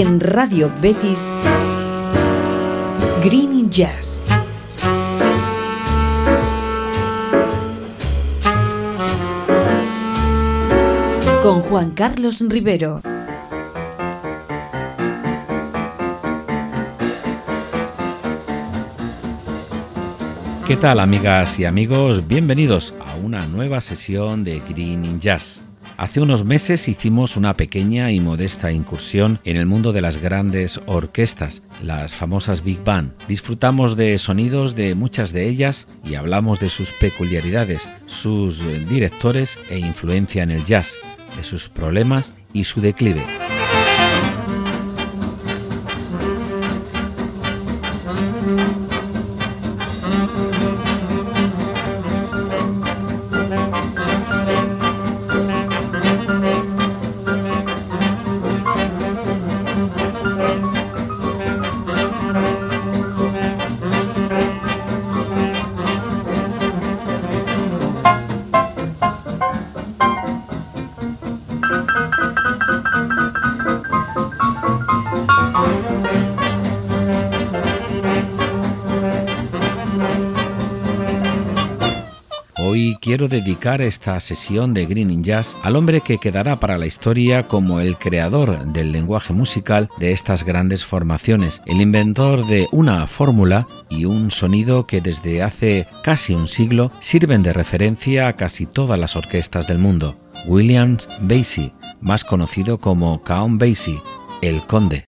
En Radio Betis, Green Jazz. Con Juan Carlos Rivero. ¿Qué tal amigas y amigos? Bienvenidos a una nueva sesión de Green Jazz. Hace unos meses hicimos una pequeña y modesta incursión en el mundo de las grandes orquestas, las famosas Big Band. Disfrutamos de sonidos de muchas de ellas y hablamos de sus peculiaridades, sus directores e influencia en el jazz, de sus problemas y su declive. Dedicar esta sesión de Green in Jazz al hombre que quedará para la historia como el creador del lenguaje musical de estas grandes formaciones, el inventor de una fórmula y un sonido que desde hace casi un siglo sirven de referencia a casi todas las orquestas del mundo. Williams Basie, más conocido como Count Basie, el conde.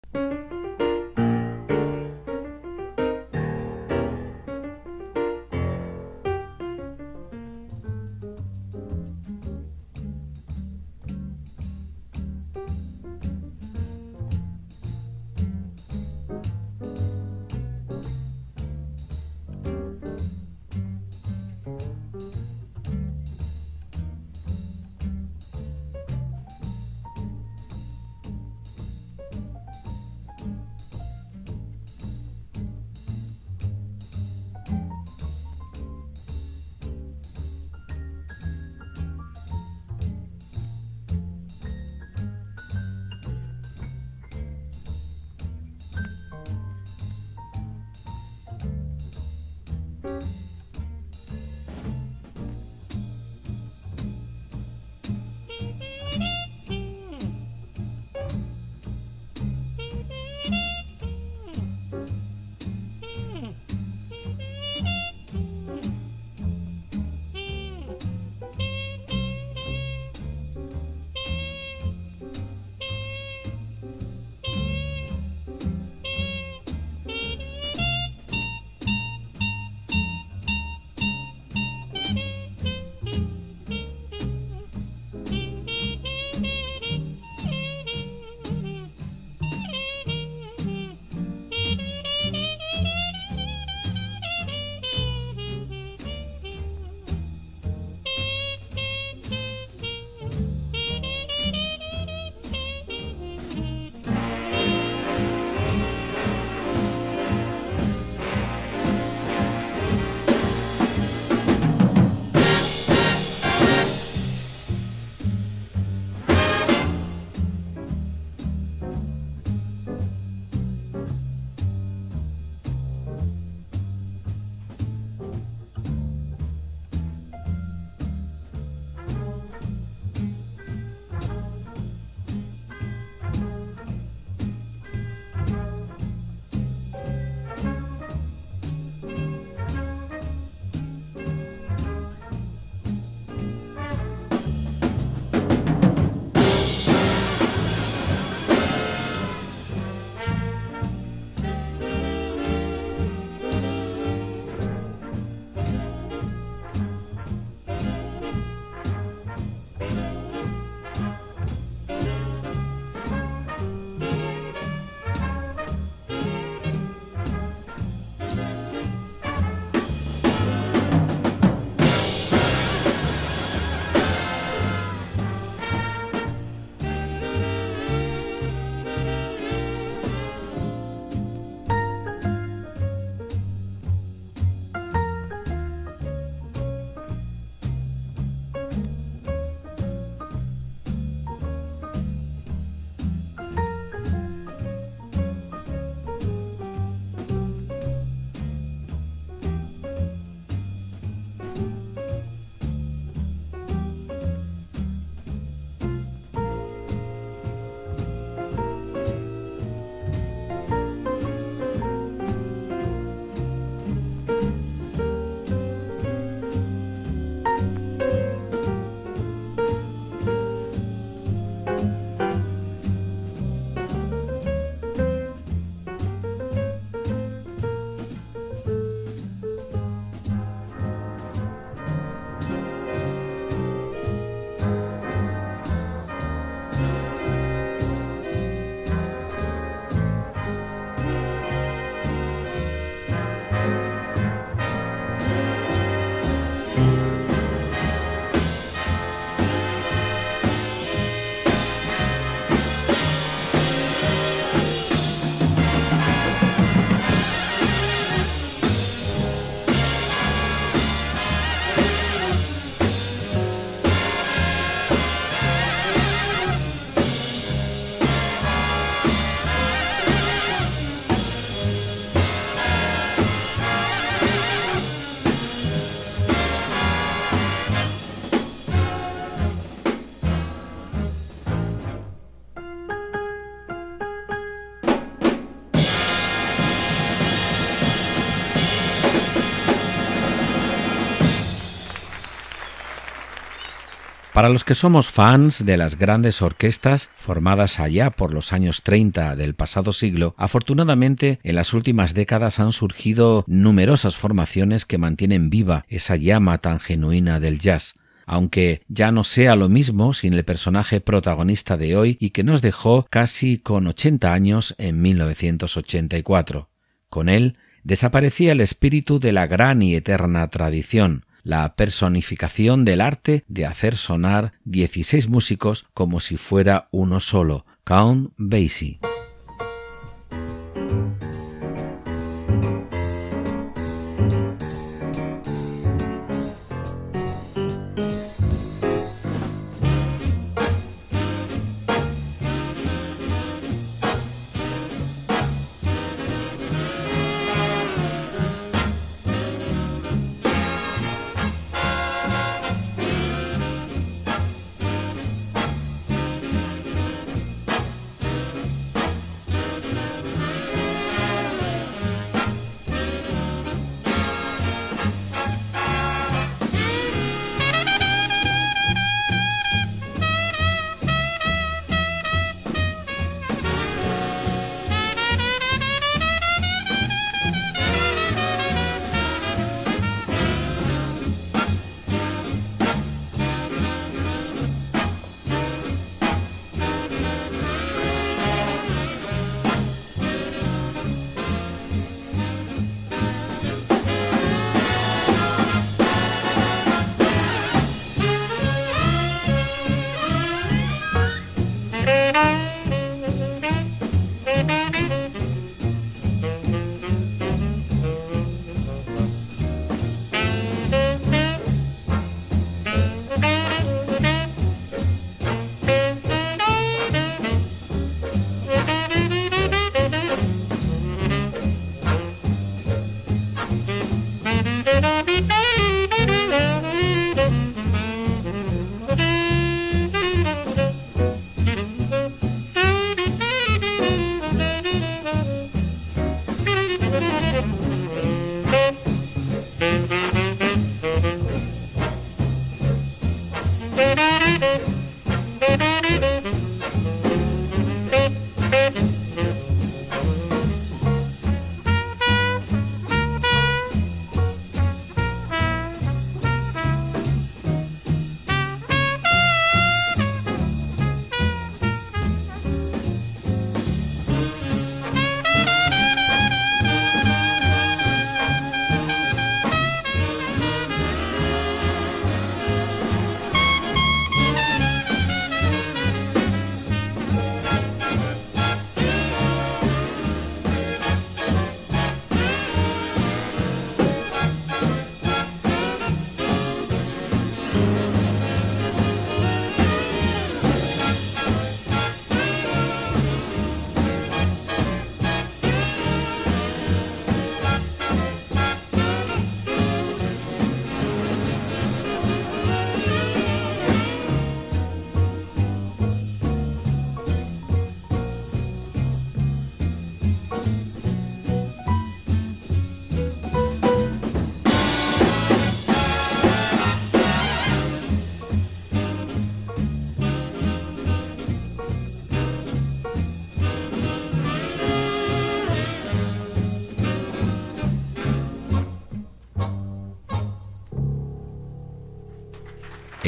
Para los que somos fans de las grandes orquestas formadas allá por los años 30 del pasado siglo, afortunadamente en las últimas décadas han surgido numerosas formaciones que mantienen viva esa llama tan genuina del jazz aunque ya no sea lo mismo sin el personaje protagonista de hoy y que nos dejó casi con 80 años en 1984. Con él desaparecía el espíritu de la gran y eterna tradición, la personificación del arte de hacer sonar 16 músicos como si fuera uno solo, Count Basie.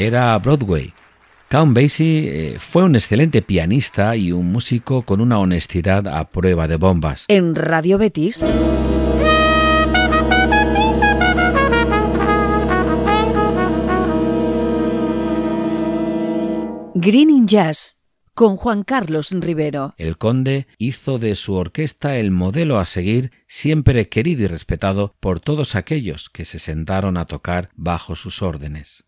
Era Broadway. Count Basie eh, fue un excelente pianista y un músico con una honestidad a prueba de bombas. En Radio Betis. Green Jazz con Juan Carlos Rivero. El conde hizo de su orquesta el modelo a seguir, siempre querido y respetado por todos aquellos que se sentaron a tocar bajo sus órdenes.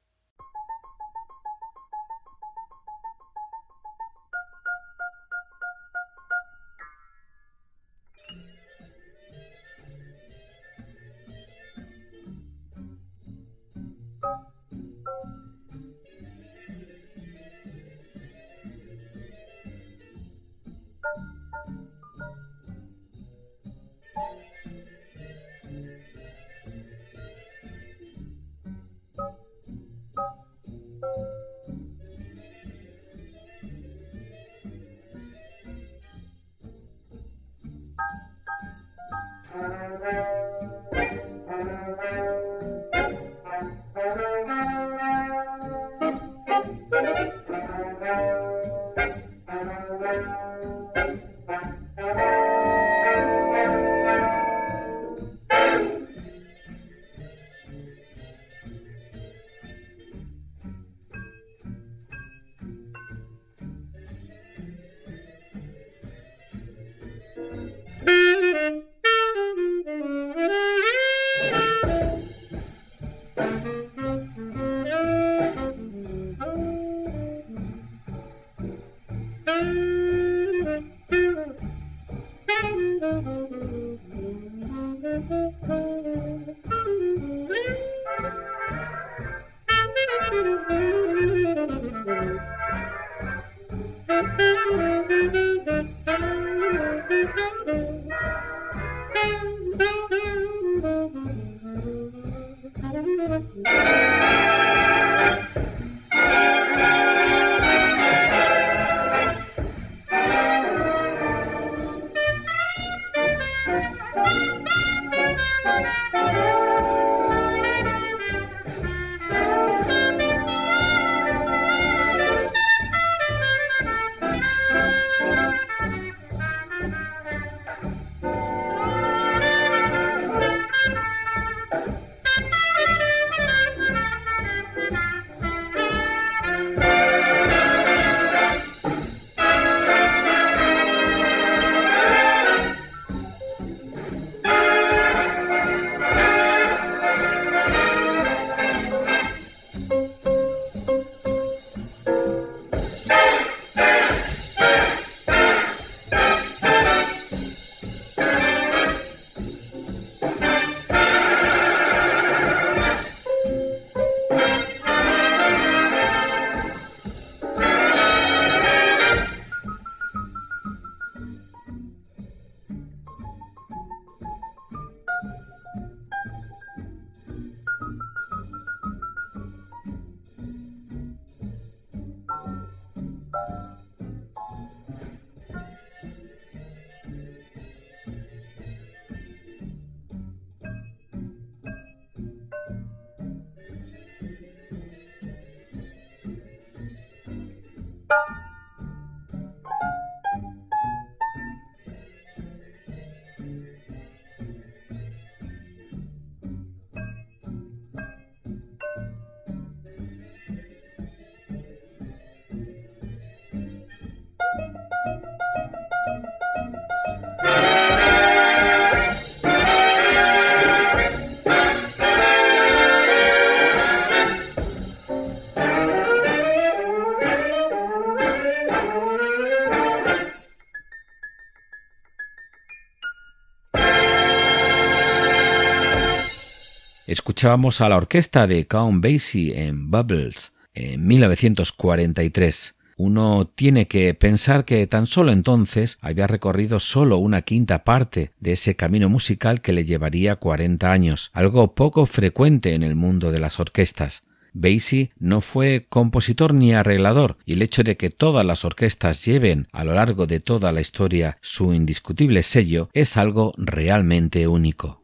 Escuchábamos a la orquesta de Count Basie en Bubbles en 1943. Uno tiene que pensar que tan solo entonces había recorrido solo una quinta parte de ese camino musical que le llevaría 40 años, algo poco frecuente en el mundo de las orquestas. Basie no fue compositor ni arreglador, y el hecho de que todas las orquestas lleven a lo largo de toda la historia su indiscutible sello es algo realmente único.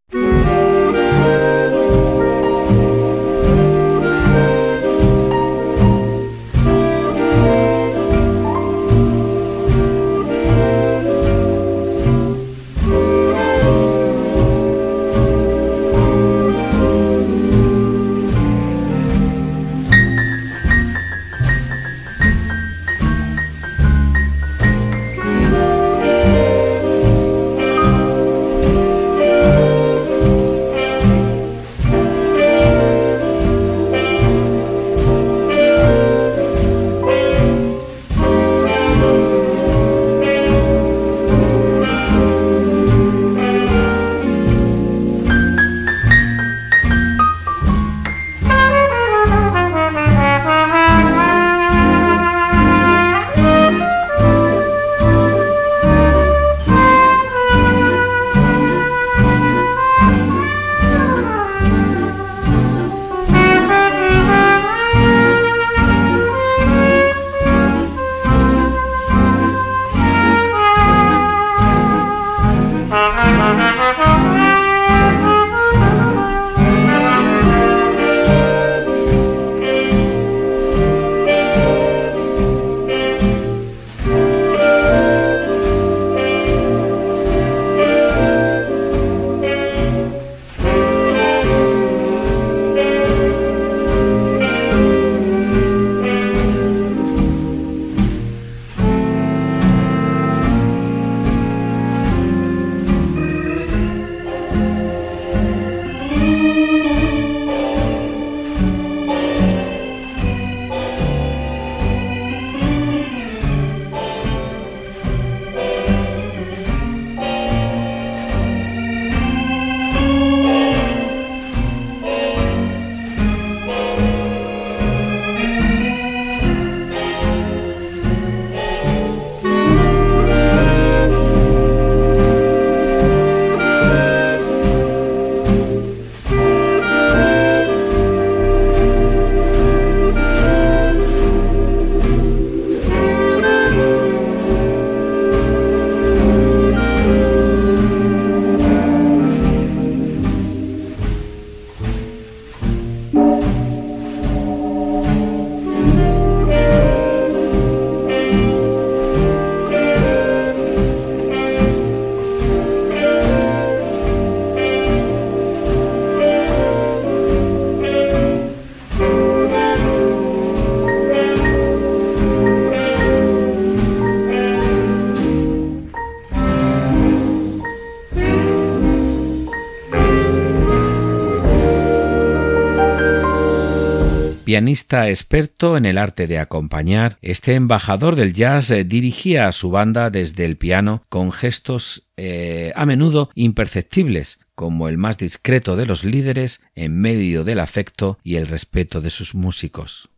Pianista experto en el arte de acompañar, este embajador del jazz eh, dirigía a su banda desde el piano con gestos eh, a menudo imperceptibles, como el más discreto de los líderes en medio del afecto y el respeto de sus músicos.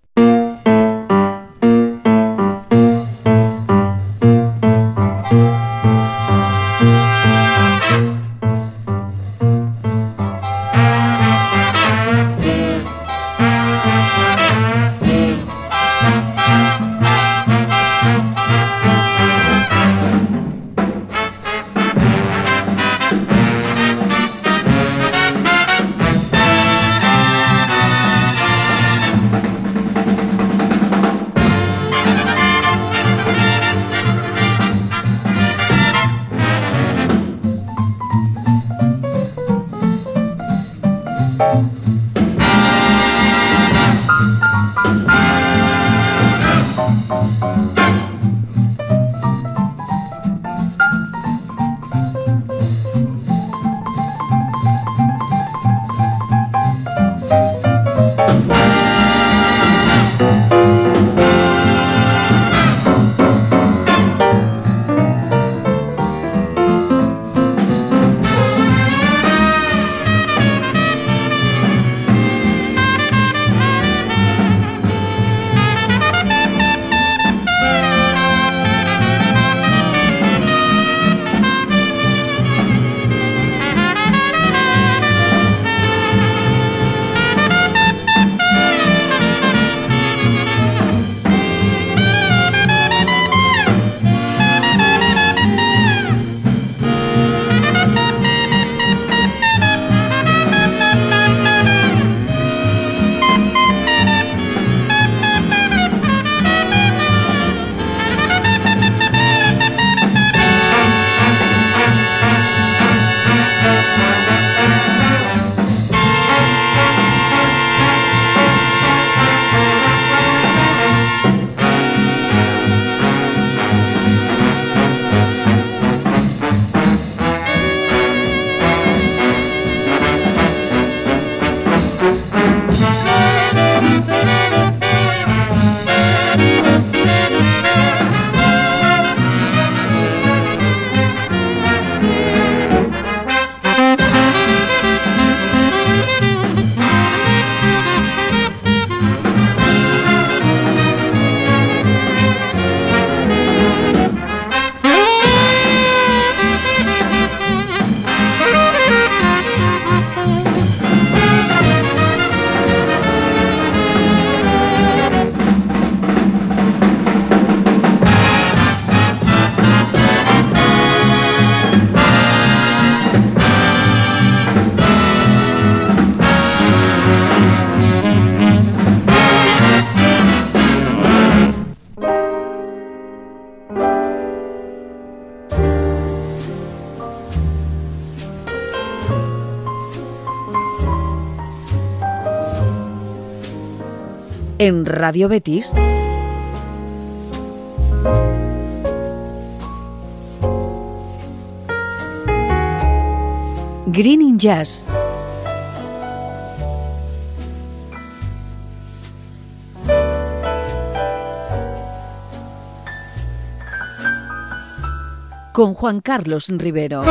En Radio Betis. Green Jazz. Con Juan Carlos Rivero.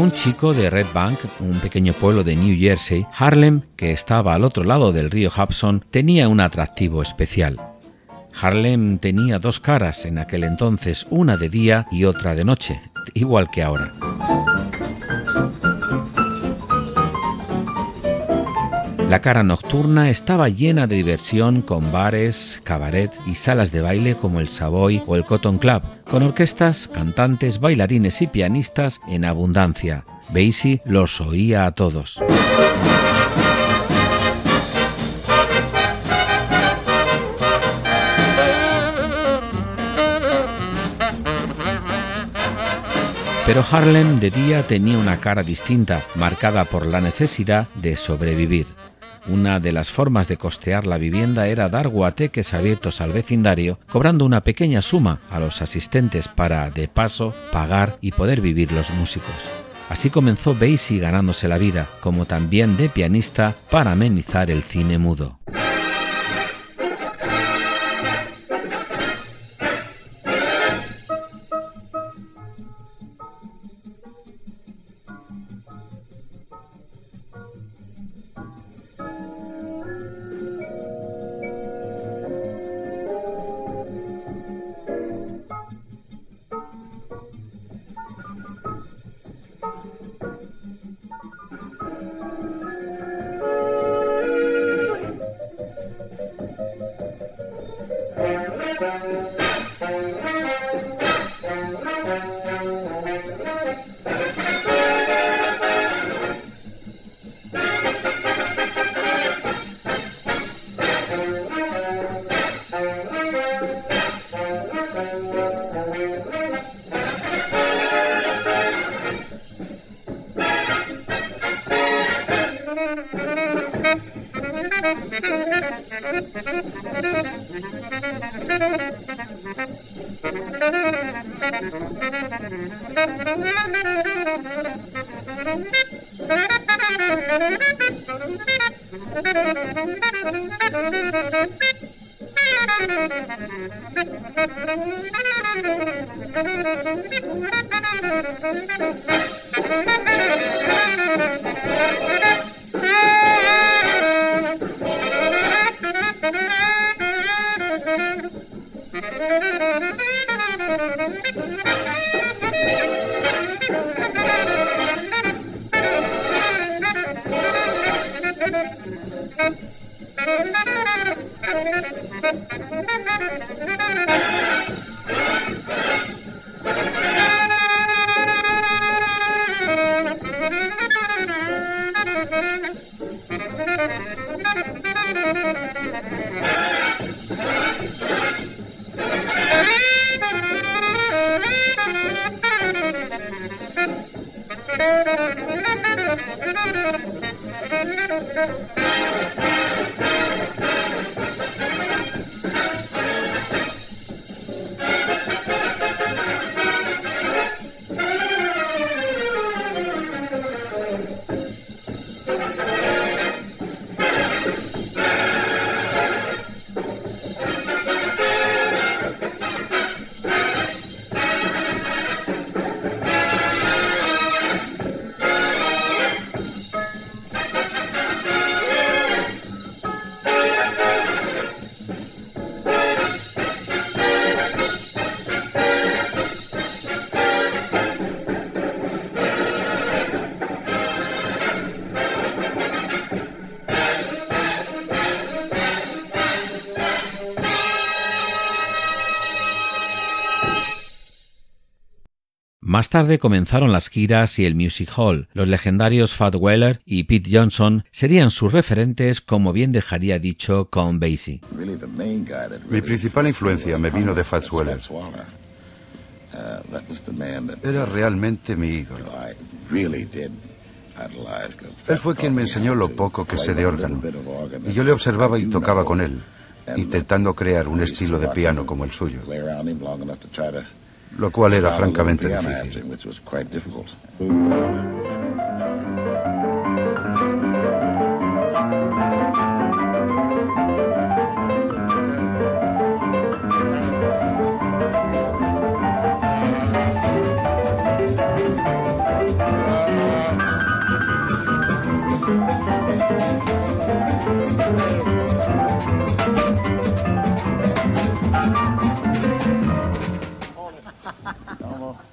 Un chico de Red Bank, un pequeño pueblo de New Jersey, Harlem, que estaba al otro lado del río Hudson, tenía un atractivo especial. Harlem tenía dos caras en aquel entonces, una de día y otra de noche, igual que ahora. La cara nocturna estaba llena de diversión con bares, cabaret y salas de baile como el Savoy o el Cotton Club, con orquestas, cantantes, bailarines y pianistas en abundancia. Basie los oía a todos. Pero Harlem de día tenía una cara distinta, marcada por la necesidad de sobrevivir. Una de las formas de costear la vivienda era dar guateques abiertos al vecindario, cobrando una pequeña suma a los asistentes para, de paso, pagar y poder vivir los músicos. Así comenzó Basie ganándose la vida, como también de pianista para amenizar el cine mudo. Más tarde comenzaron las giras y el Music Hall. Los legendarios Fat Weller y Pete Johnson serían sus referentes, como bien dejaría dicho con Basie. Mi principal influencia me vino de Fats Weller. Era realmente mi ídolo. Él fue quien me enseñó lo poco que sé de órgano. Y yo le observaba y tocaba con él, intentando crear un estilo de piano como el suyo. Lo cual era francamente difícil.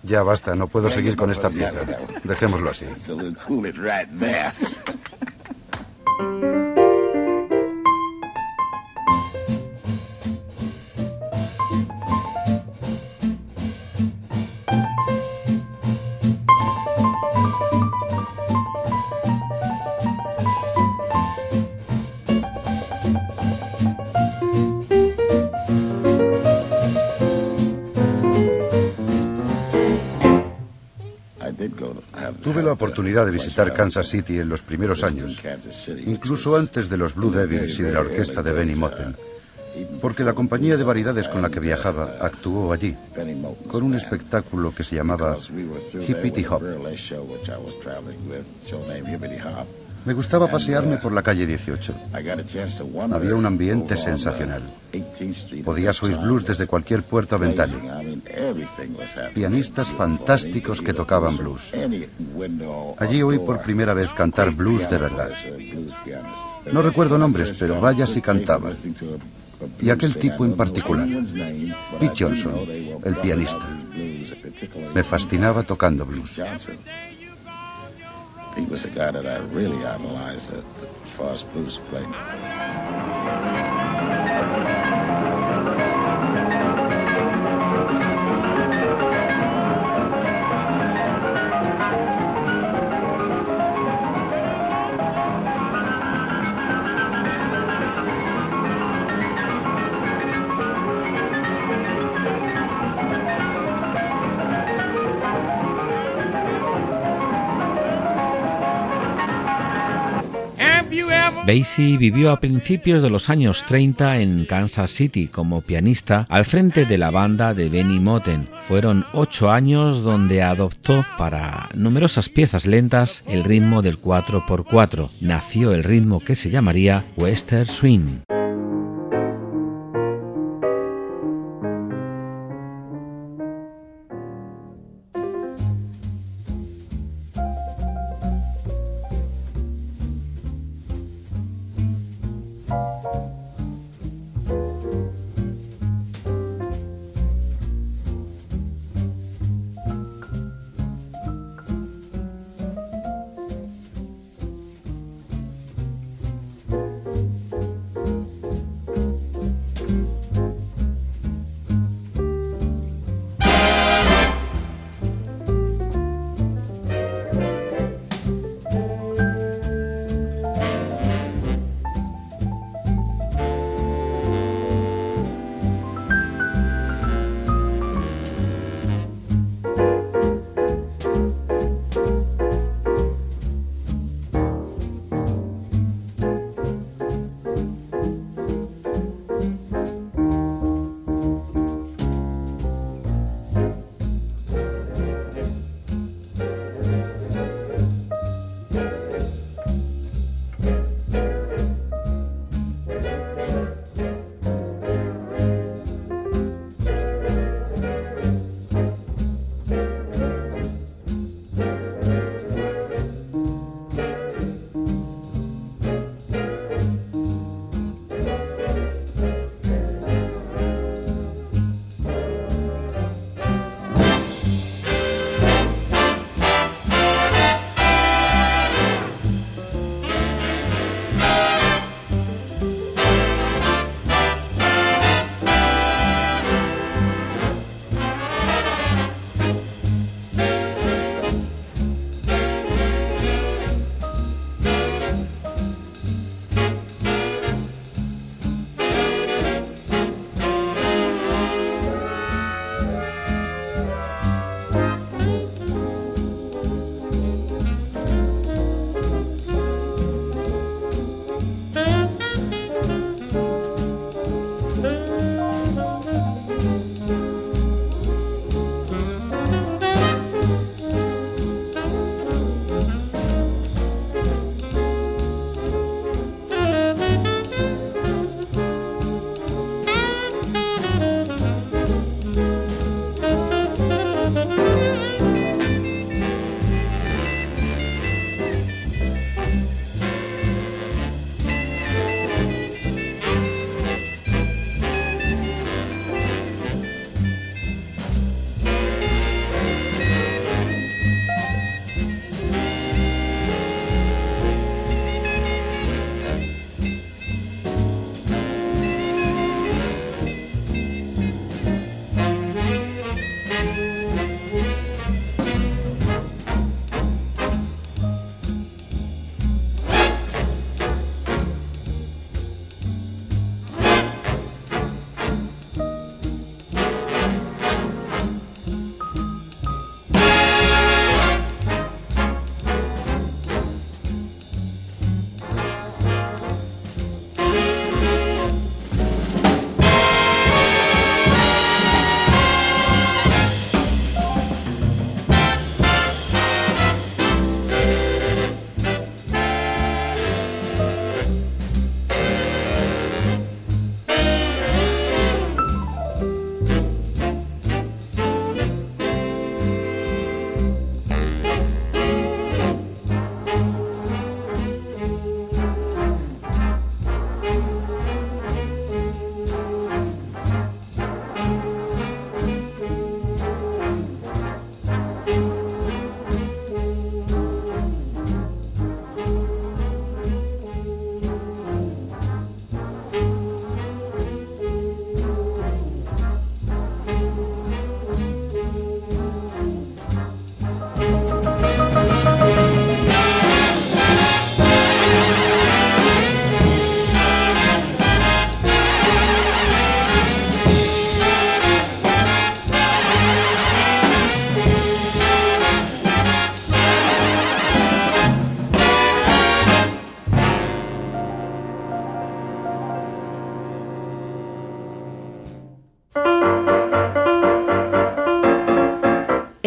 Ya basta, no puedo seguir con esta pieza. Dejémoslo así. la oportunidad de visitar Kansas City en los primeros años, incluso antes de los Blue Devils y de la orquesta de Benny Moten, porque la compañía de variedades con la que viajaba actuó allí, con un espectáculo que se llamaba Hippity Hop. Me gustaba pasearme por la calle 18. Había un ambiente sensacional. Podías oír blues desde cualquier puerta o ventana. Pianistas fantásticos que tocaban blues. Allí oí por primera vez cantar blues de verdad. No recuerdo nombres, pero vaya si cantaba. Y aquel tipo en particular, Pete Johnson, el pianista. Me fascinaba tocando blues. He was a guy that I really idolized as far as blues playing. Basie vivió a principios de los años 30 en Kansas City como pianista al frente de la banda de Benny Moten. Fueron ocho años donde adoptó para numerosas piezas lentas el ritmo del 4x4. Nació el ritmo que se llamaría Western Swing.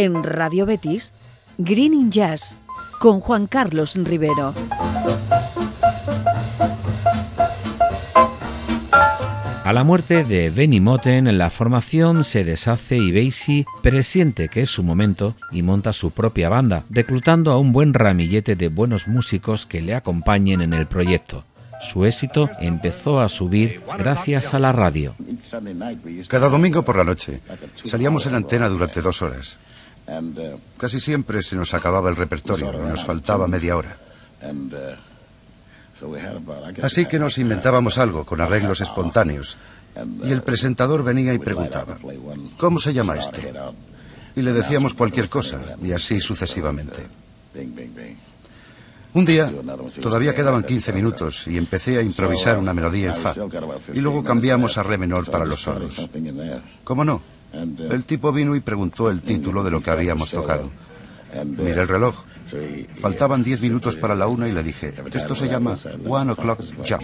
Radio Betis, Green in Jazz, con Juan Carlos Rivero. A la muerte de Benny Moten, la formación se deshace y Basie presiente que es su momento y monta su propia banda, reclutando a un buen ramillete de buenos músicos que le acompañen en el proyecto. Su éxito empezó a subir gracias a la radio. Cada domingo por la noche salíamos en antena durante dos horas. Casi siempre se nos acababa el repertorio nos faltaba media hora. Así que nos inventábamos algo con arreglos espontáneos. Y el presentador venía y preguntaba, ¿cómo se llama este? Y le decíamos cualquier cosa, y así sucesivamente. Un día, todavía quedaban 15 minutos y empecé a improvisar una melodía en fa. Y luego cambiamos a re menor para los solos. ¿Cómo no? El tipo vino y preguntó el título de lo que habíamos tocado. Miré el reloj. Faltaban diez minutos para la una y le dije, esto se llama One O'Clock Jump.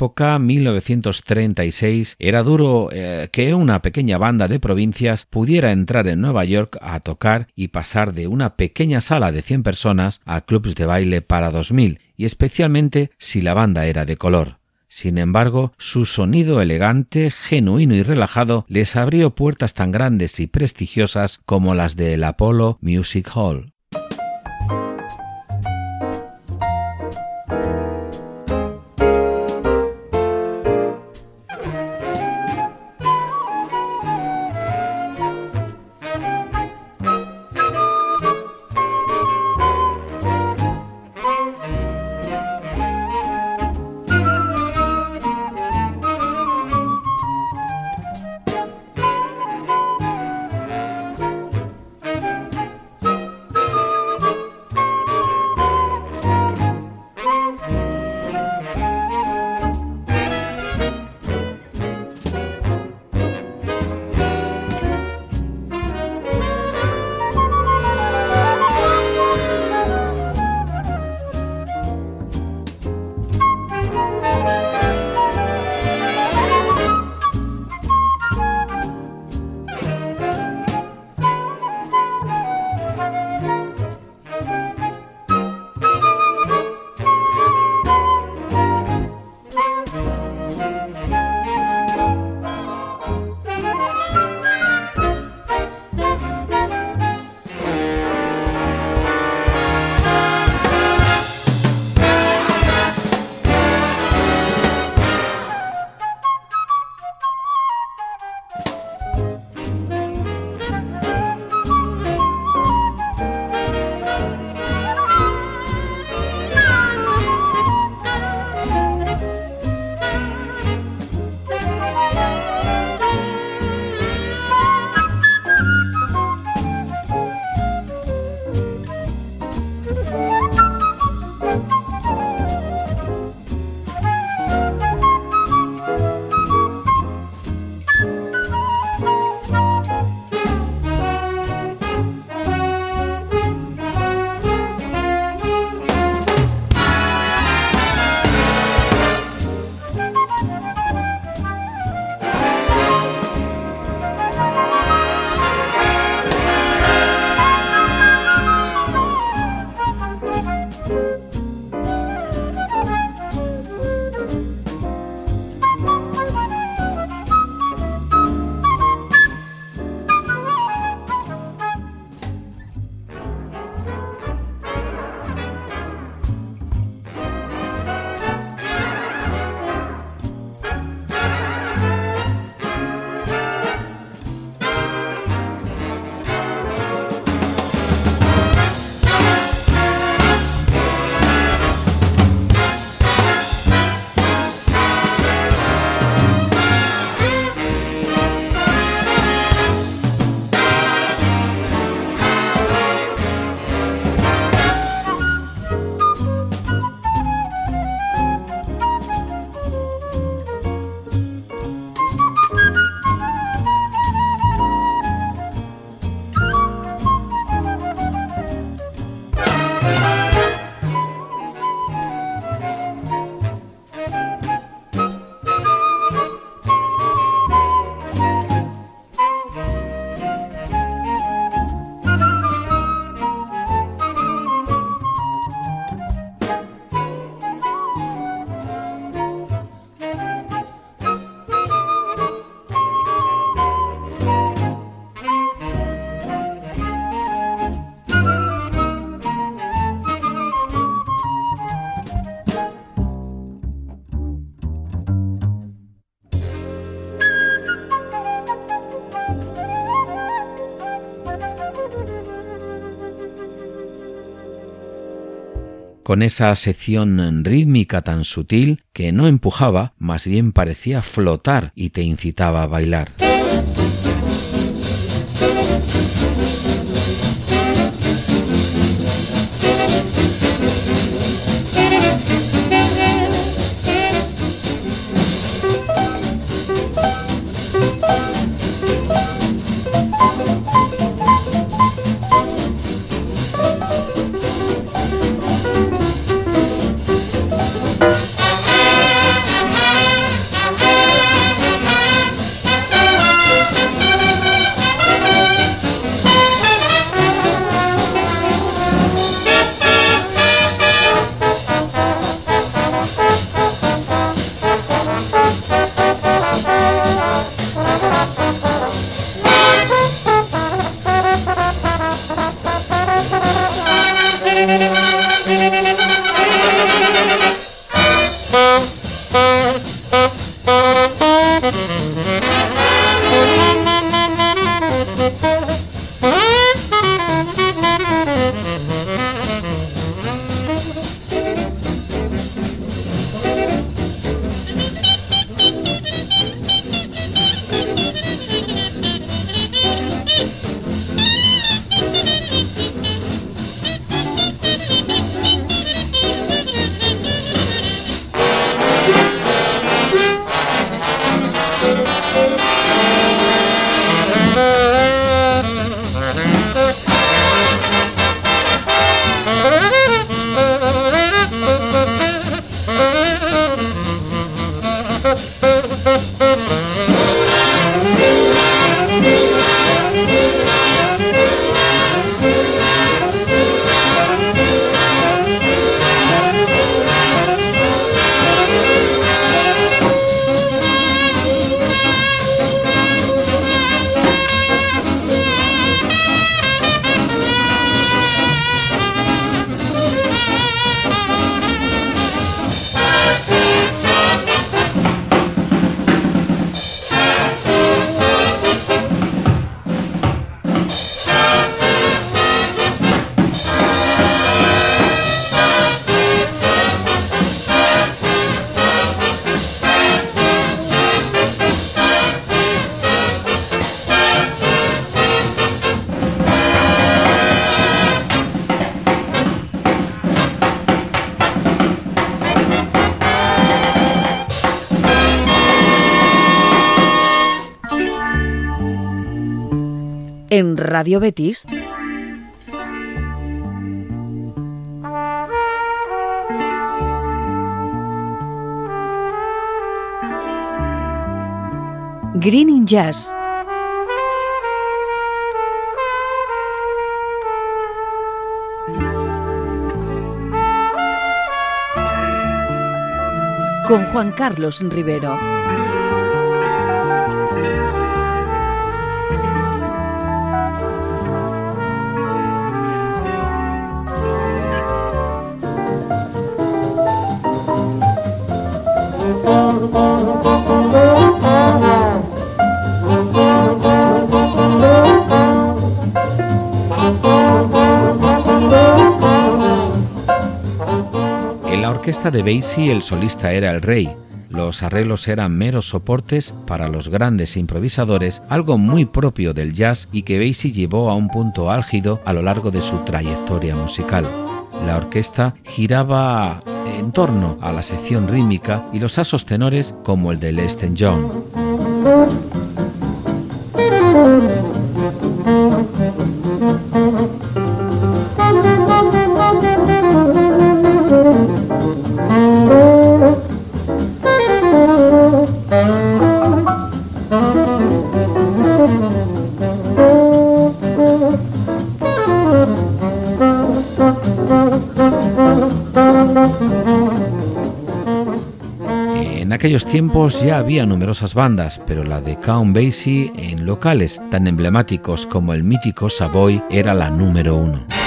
Época, 1936, era duro eh, que una pequeña banda de provincias pudiera entrar en Nueva York a tocar y pasar de una pequeña sala de 100 personas a clubs de baile para 2000, y especialmente si la banda era de color. Sin embargo, su sonido elegante, genuino y relajado les abrió puertas tan grandes y prestigiosas como las del Apollo Music Hall. Con esa sección rítmica tan sutil que no empujaba, más bien parecía flotar y te incitaba a bailar. Radio Betis. Green in Jazz. Con Juan Carlos Rivero. Orquesta de Basie el solista era el rey. Los arreglos eran meros soportes para los grandes improvisadores, algo muy propio del jazz y que Basie llevó a un punto álgido a lo largo de su trayectoria musical. La orquesta giraba en torno a la sección rítmica y los asos tenores como el de Leston John. Aquellos tiempos ya había numerosas bandas, pero la de Count Basie en locales tan emblemáticos como el mítico Savoy era la número uno.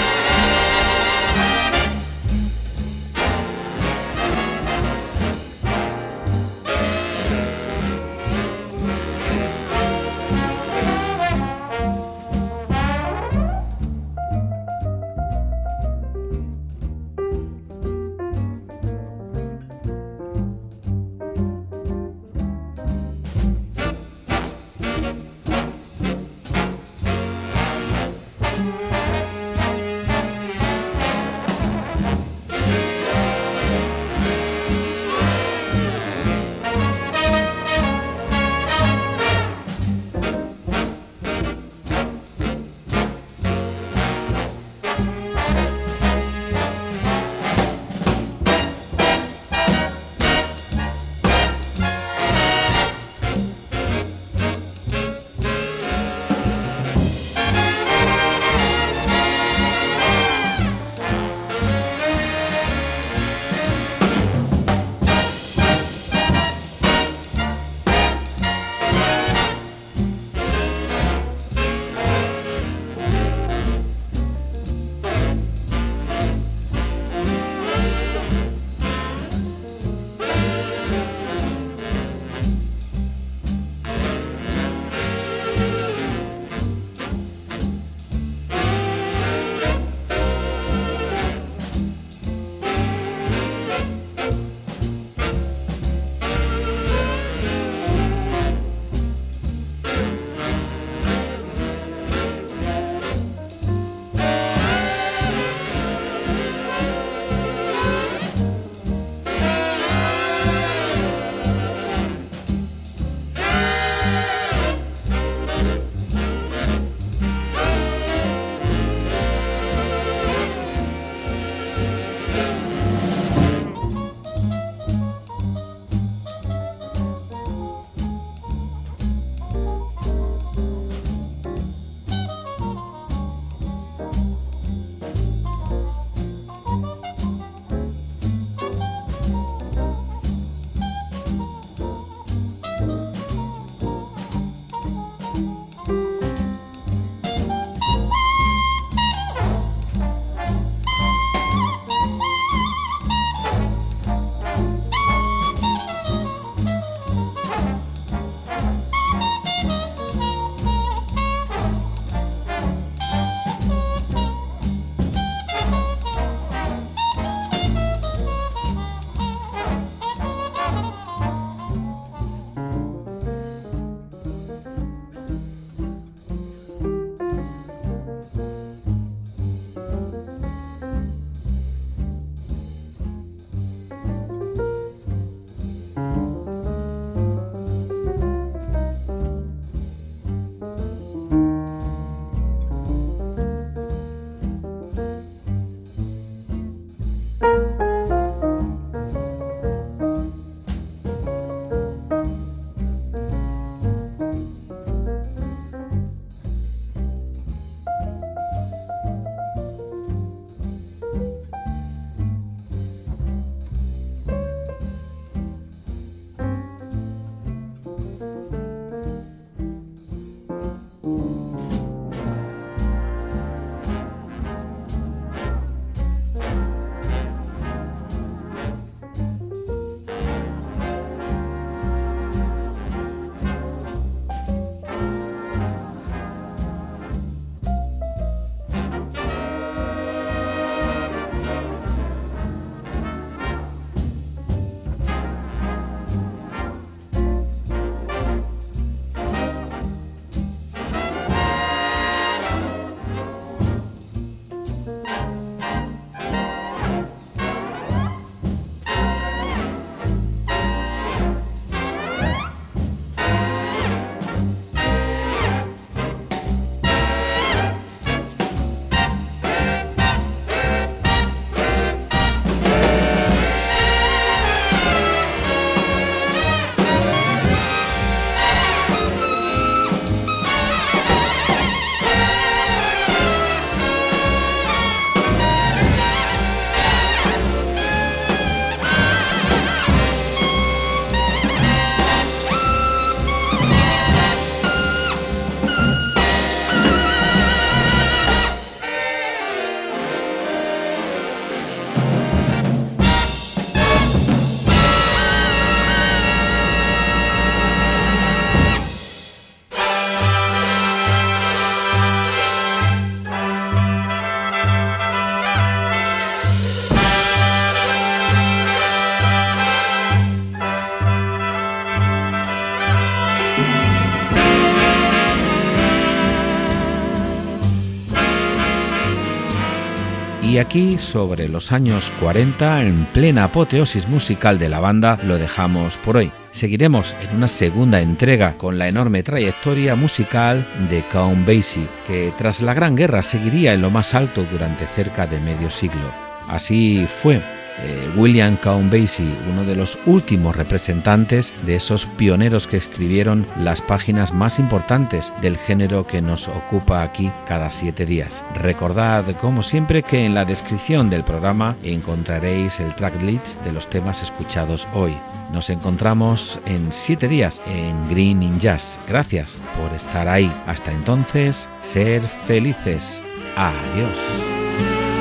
Aquí, sobre los años 40, en plena apoteosis musical de la banda, lo dejamos por hoy. Seguiremos en una segunda entrega con la enorme trayectoria musical de Count Basie, que tras la Gran Guerra seguiría en lo más alto durante cerca de medio siglo. Así fue eh, William Count Basie, uno de los últimos representantes de esos pioneros que escribieron las páginas más importantes del género que nos ocupa aquí cada siete días. Recordad, como siempre, que en la descripción del programa encontraréis el tracklist de los temas escuchados hoy. Nos encontramos en siete días en Green in Jazz. Gracias por estar ahí. Hasta entonces, ser felices. Adiós.